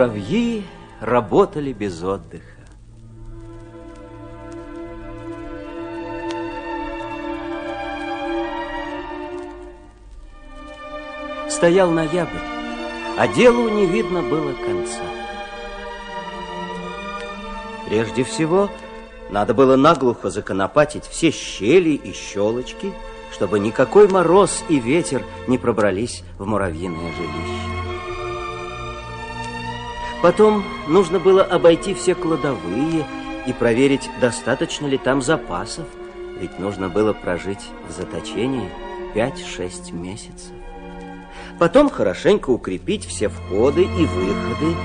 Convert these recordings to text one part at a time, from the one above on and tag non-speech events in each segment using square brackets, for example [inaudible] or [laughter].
Муравьи работали без отдыха. Стоял ноябрь, а делу не видно было конца. Прежде всего, надо было наглухо законопатить все щели и щелочки, чтобы никакой мороз и ветер не пробрались в муравьиное жилище. Потом нужно было обойти все кладовые и проверить, достаточно ли там запасов, ведь нужно было прожить в заточении 5-6 месяцев. Потом хорошенько укрепить все входы и выходы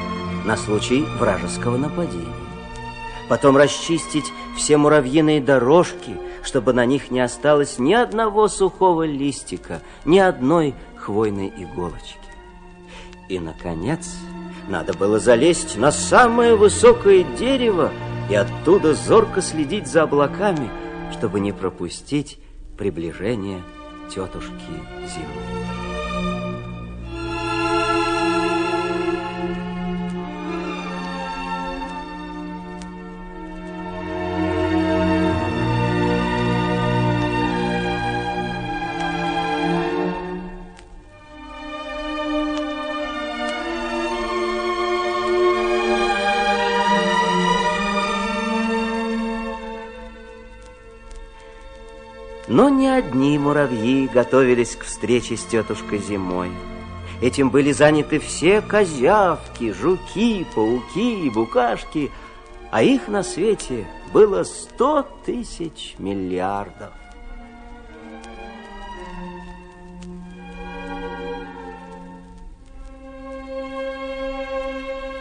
на случай вражеского нападения. Потом расчистить все муравьиные дорожки, чтобы на них не осталось ни одного сухого листика, ни одной хвойной иголочки. И, наконец, надо было залезть на самое высокое дерево и оттуда зорко следить за облаками, чтобы не пропустить приближение тетушки Зимы. Но не одни муравьи готовились к встрече с тетушкой зимой. Этим были заняты все козявки, жуки, пауки и букашки, а их на свете было сто тысяч миллиардов.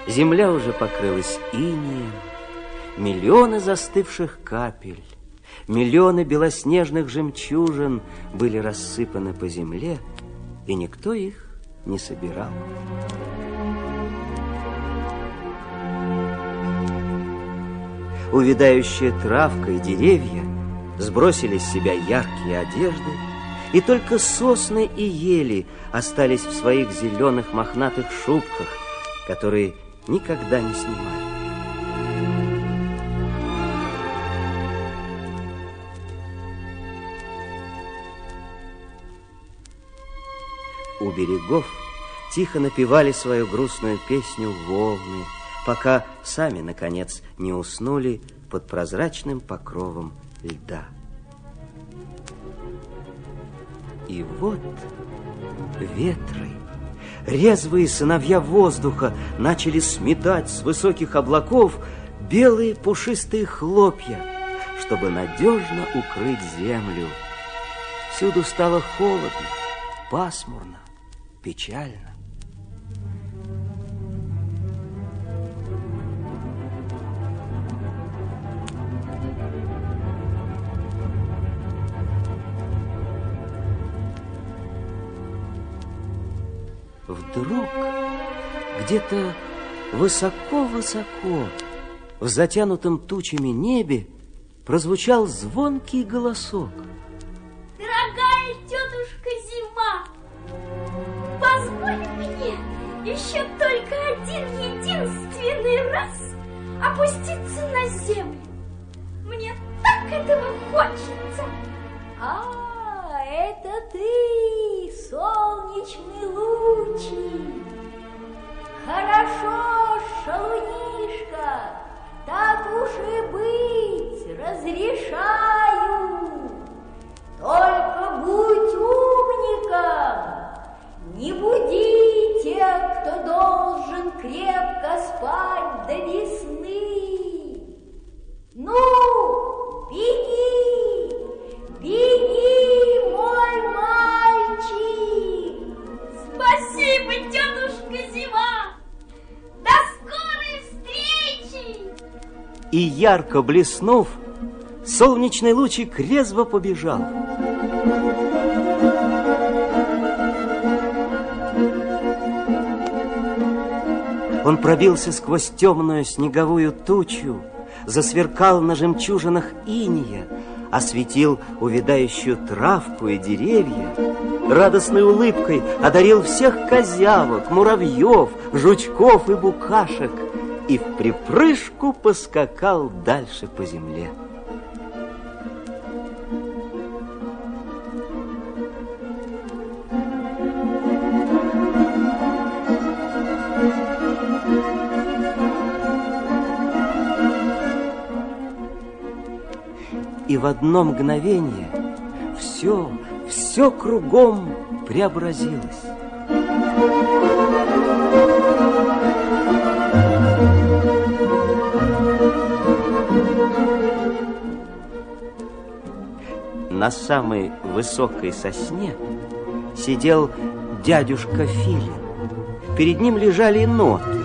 Земля уже покрылась инеем, миллионы застывших капель Миллионы белоснежных жемчужин были рассыпаны по земле, и никто их не собирал. Увядающая травка и деревья сбросили с себя яркие одежды, и только сосны и ели остались в своих зеленых мохнатых шубках, которые никогда не снимали. Берегов тихо напевали свою грустную песню волны, пока сами, наконец, не уснули под прозрачным покровом льда. И вот ветры, резвые сыновья воздуха, начали сметать с высоких облаков белые пушистые хлопья, чтобы надежно укрыть землю. Всюду стало холодно, пасмурно печально. Вдруг где-то высоко-высоко в затянутом тучами небе прозвучал звонкий голосок – еще только один единственный раз опуститься на землю. Мне так этого хочется. А, это ты, солнечный лучик. Хорошо, шалунишка, так уж и быть, разрешаю. Ярко блеснув, солнечный лучик резво побежал. Он пробился сквозь темную снеговую тучу, засверкал на жемчужинах иния, осветил увядающую травку и деревья, радостной улыбкой одарил всех козявок, муравьев, жучков и букашек и в припрыжку поскакал дальше по земле. И в одно мгновение все, все кругом преобразилось. На самой высокой сосне сидел дядюшка Филин. Перед ним лежали ноты.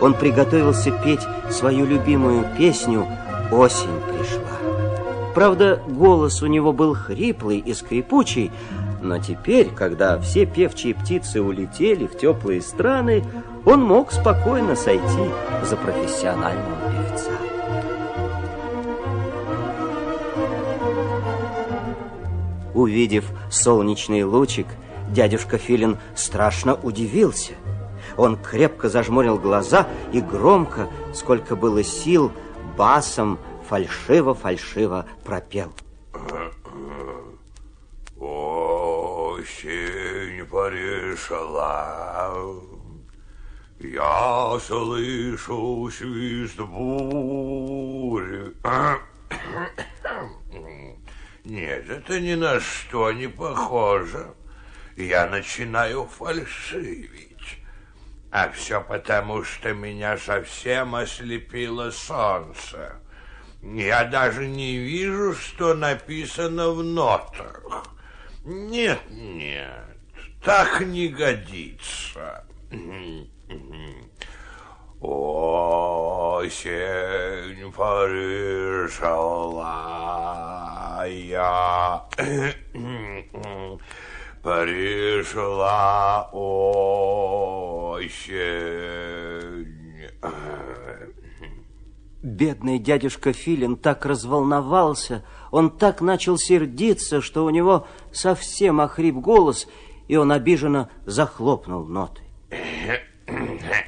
Он приготовился петь свою любимую песню «Осень пришла». Правда, голос у него был хриплый и скрипучий, но теперь, когда все певчие птицы улетели в теплые страны, он мог спокойно сойти за профессионального Увидев солнечный лучик, дядюшка Филин страшно удивился. Он крепко зажмурил глаза и громко, сколько было сил, басом фальшиво-фальшиво пропел. Осень пришла, я слышу свист бури. Нет, это ни на что не похоже. Я начинаю фальшивить. А все потому, что меня совсем ослепило солнце. Я даже не вижу, что написано в нотах. Нет, нет, так не годится. [clears throat] Осень пришла, я [clears throat] пришла осень. Бедный дядюшка Филин так разволновался, он так начал сердиться, что у него совсем охрип голос, и он обиженно захлопнул ноты. [clears throat]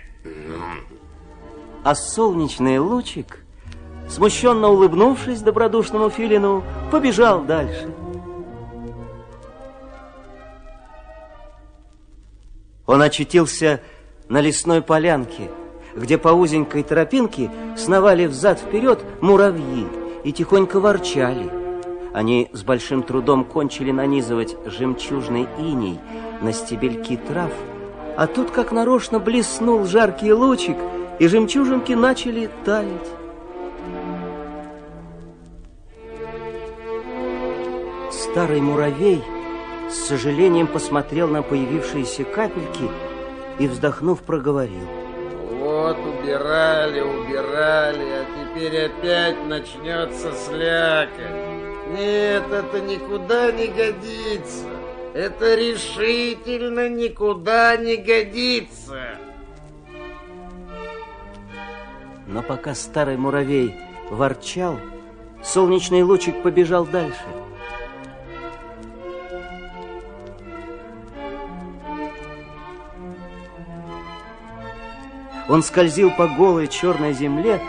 А солнечный лучик, смущенно улыбнувшись добродушному Филину, побежал дальше. Он очутился на лесной полянке, где по узенькой тропинке сновали взад-вперед муравьи и тихонько ворчали. Они с большим трудом кончили нанизывать жемчужный иней на стебельки трав, а тут как нарочно блеснул жаркий лучик, и жемчужинки начали таять. Старый муравей с сожалением посмотрел на появившиеся капельки и, вздохнув, проговорил. Вот убирали, убирали, а теперь опять начнется слякоть. Нет, это никуда не годится. Это решительно никуда не годится. Но пока старый муравей ворчал, солнечный лучик побежал дальше. Он скользил по голой черной земле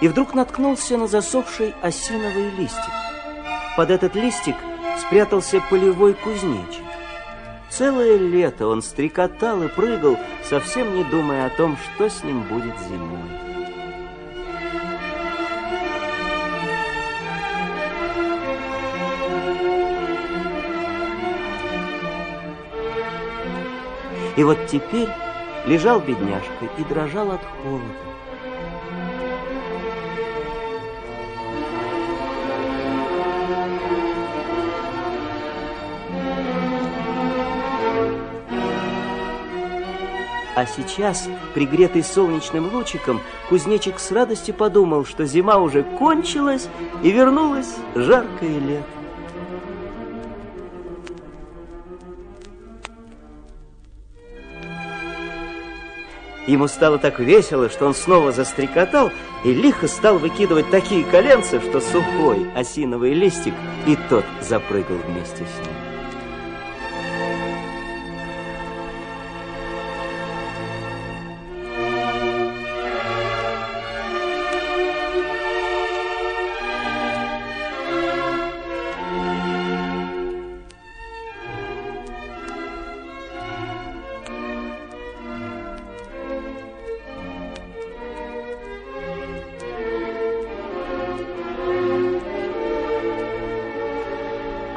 и вдруг наткнулся на засохший осиновый листик. Под этот листик спрятался полевой кузнечик. Целое лето он стрекотал и прыгал, совсем не думая о том, что с ним будет зимой. И вот теперь лежал бедняжка и дрожал от холода. А сейчас, пригретый солнечным лучиком, кузнечик с радостью подумал, что зима уже кончилась и вернулось жаркое лето. Ему стало так весело, что он снова застрекотал и лихо стал выкидывать такие коленцы, что сухой осиновый листик и тот запрыгал вместе с ним.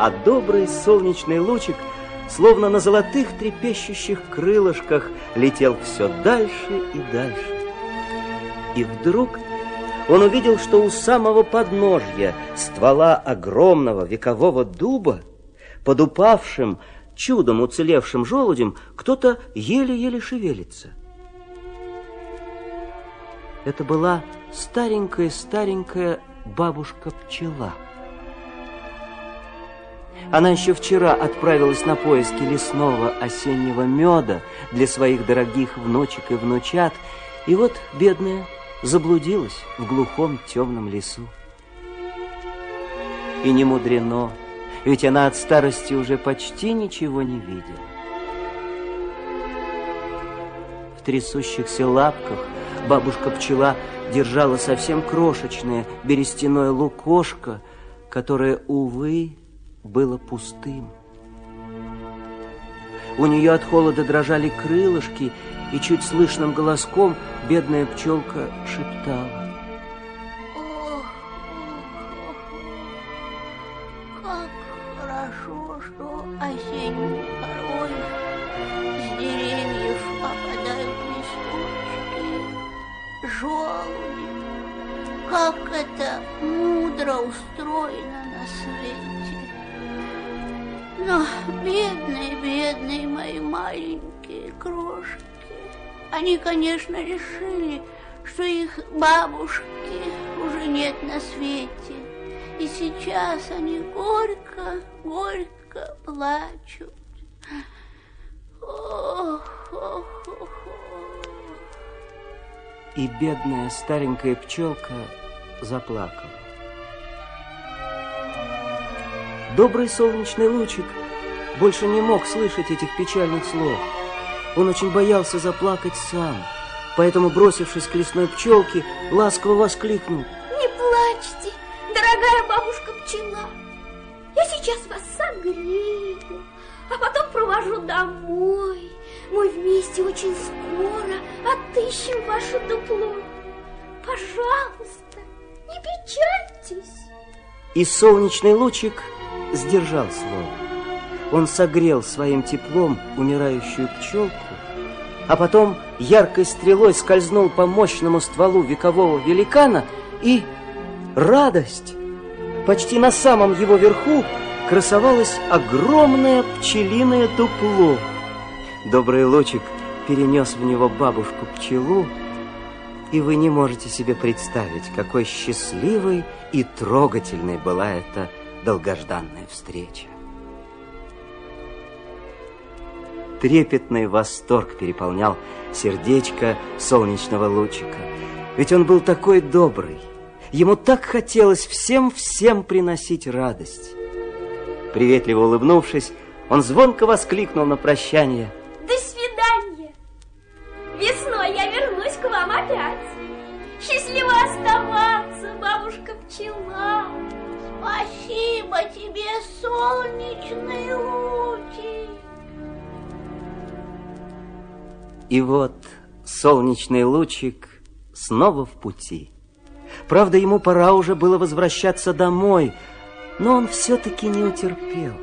А добрый солнечный лучик, словно на золотых трепещущих крылышках, летел все дальше и дальше. И вдруг он увидел, что у самого подножья ствола огромного векового дуба, под упавшим, чудом уцелевшим желудем, кто-то еле-еле шевелится. Это была старенькая-старенькая бабушка-пчела — она еще вчера отправилась на поиски лесного осеннего меда для своих дорогих внучек и внучат, и вот, бедная, заблудилась в глухом темном лесу. И не мудрено, ведь она от старости уже почти ничего не видела. В трясущихся лапках бабушка-пчела держала совсем крошечное берестяное лукошко, которое, увы, было пустым. У нее от холода дрожали крылышки, и чуть слышным голоском бедная пчелка шептала. Маленькие крошки. Они, конечно, решили, что их бабушки уже нет на свете. И сейчас они горько, горько плачут. Ох, ох, ох. И бедная старенькая пчелка заплакала. Добрый солнечный лучик больше не мог слышать этих печальных слов. Он очень боялся заплакать сам, поэтому, бросившись к лесной пчелке, ласково воскликнул. Не плачьте, дорогая бабушка-пчела. Я сейчас вас согрею, а потом провожу домой. Мы вместе очень скоро отыщем ваше дупло. Пожалуйста, не печальтесь. И солнечный лучик сдержал слово. Он согрел своим теплом умирающую пчелку, а потом яркой стрелой скользнул по мощному стволу векового великана и... Радость! Почти на самом его верху красовалось огромное пчелиное дупло. Добрый лучик перенес в него бабушку-пчелу, и вы не можете себе представить, какой счастливой и трогательной была эта долгожданная встреча. Трепетный восторг переполнял сердечко солнечного лучика. Ведь он был такой добрый. Ему так хотелось всем-всем приносить радость. Приветливо улыбнувшись, он звонко воскликнул на прощание. И вот солнечный лучик снова в пути. Правда, ему пора уже было возвращаться домой, но он все-таки не утерпел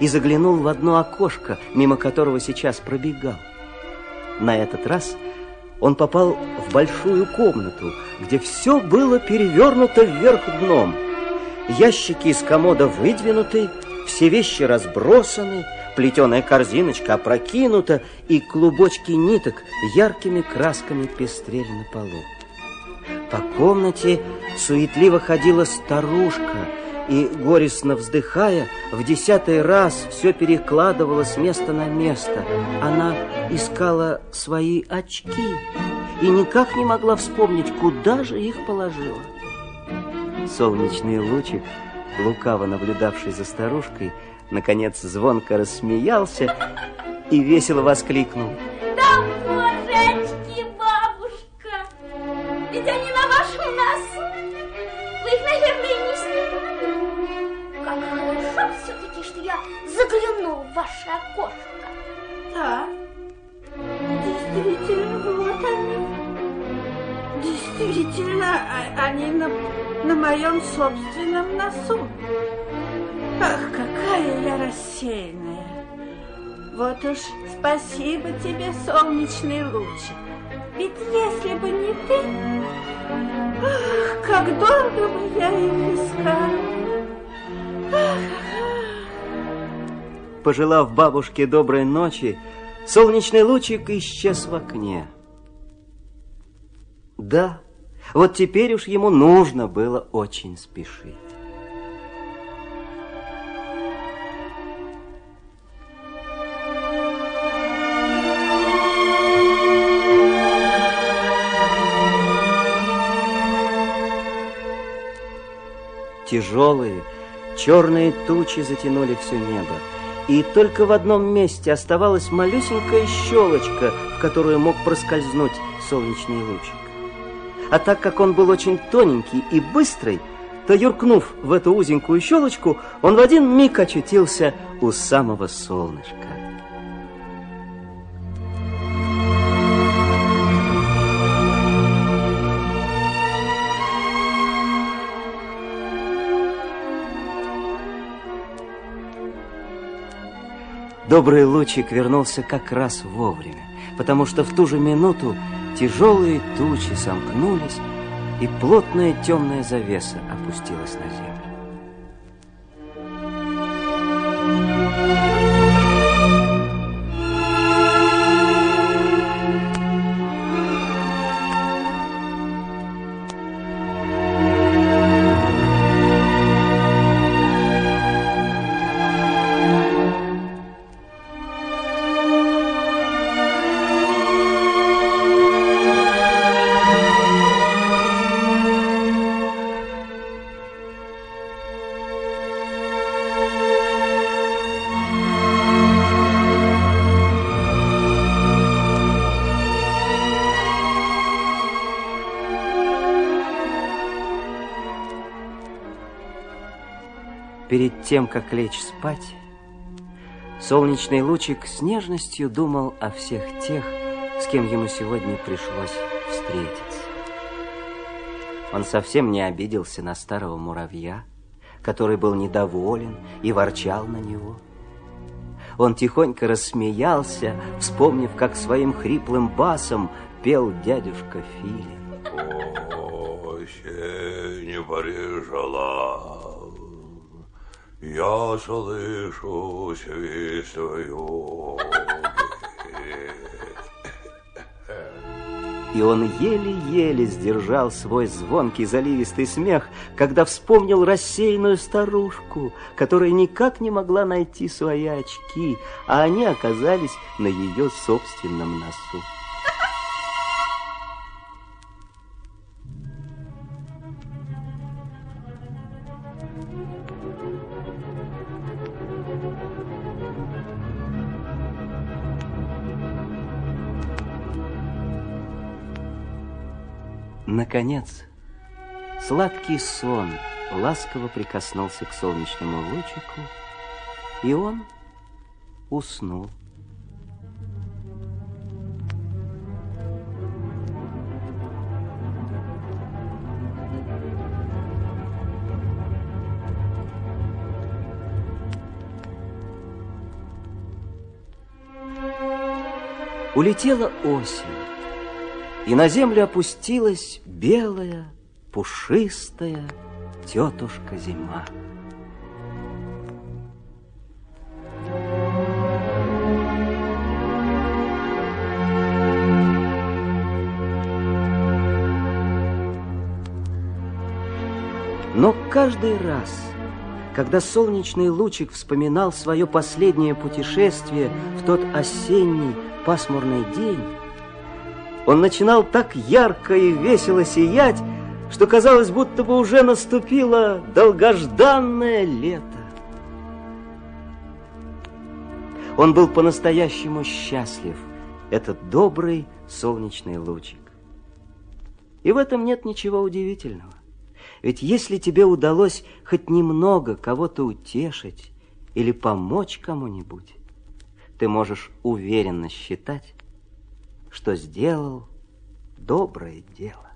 и заглянул в одно окошко, мимо которого сейчас пробегал. На этот раз он попал в большую комнату, где все было перевернуто вверх дном. Ящики из комода выдвинуты, все вещи разбросаны, плетеная корзиночка опрокинута, и клубочки ниток яркими красками пестрели на полу. По комнате суетливо ходила старушка и, горестно вздыхая, в десятый раз все перекладывала с места на место. Она искала свои очки и никак не могла вспомнить, куда же их положила. Солнечный лучик, лукаво наблюдавший за старушкой, наконец звонко рассмеялся и весело воскликнул. Да, божечки, бабушка, ведь они на вашем носу. Вы их, наверное, не снимали. Как хорошо все-таки, что я заглянул в ваше окошко. Да, действительно, вот они. Действительно, а- они на, на моем собственном носу. Ах, какая я рассеянная. Вот уж спасибо тебе, солнечный лучик. Ведь если бы не ты, ах, как долго бы я их искала. Пожелав бабушке доброй ночи, солнечный лучик исчез в окне. Да, вот теперь уж ему нужно было очень спешить. Тяжелые, черные тучи затянули все небо. И только в одном месте оставалась малюсенькая щелочка, в которую мог проскользнуть солнечный лучик. А так как он был очень тоненький и быстрый, то, юркнув в эту узенькую щелочку, он в один миг очутился у самого солнышка. Добрый лучик вернулся как раз вовремя, потому что в ту же минуту тяжелые тучи сомкнулись, и плотная темная завеса опустилась на землю. Тем, как лечь спать, солнечный лучик с нежностью думал о всех тех, с кем ему сегодня пришлось встретиться. Он совсем не обиделся на старого муравья, который был недоволен и ворчал на него. Он тихонько рассмеялся, вспомнив, как своим хриплым басом пел дядюшка Филин. Осень порежала, я слышу свист твою. И он еле-еле сдержал свой звонкий заливистый смех, когда вспомнил рассеянную старушку, которая никак не могла найти свои очки, а они оказались на ее собственном носу. Наконец, сладкий сон ласково прикоснулся к солнечному лучику, и он уснул. Улетела осень, и на землю опустилась белая, пушистая тетушка зима. Но каждый раз, когда солнечный лучик вспоминал свое последнее путешествие в тот осенний пасмурный день, Он начинал так ярко и весело сиять, что казалось, будто бы уже наступило долгожданное лето. Он был по-настоящему счастлив, этот добрый солнечный лучик. И в этом нет ничего удивительного. Ведь если тебе удалось хоть немного кого-то утешить или помочь кому-нибудь, ты можешь уверенно считать, что сделал доброе дело.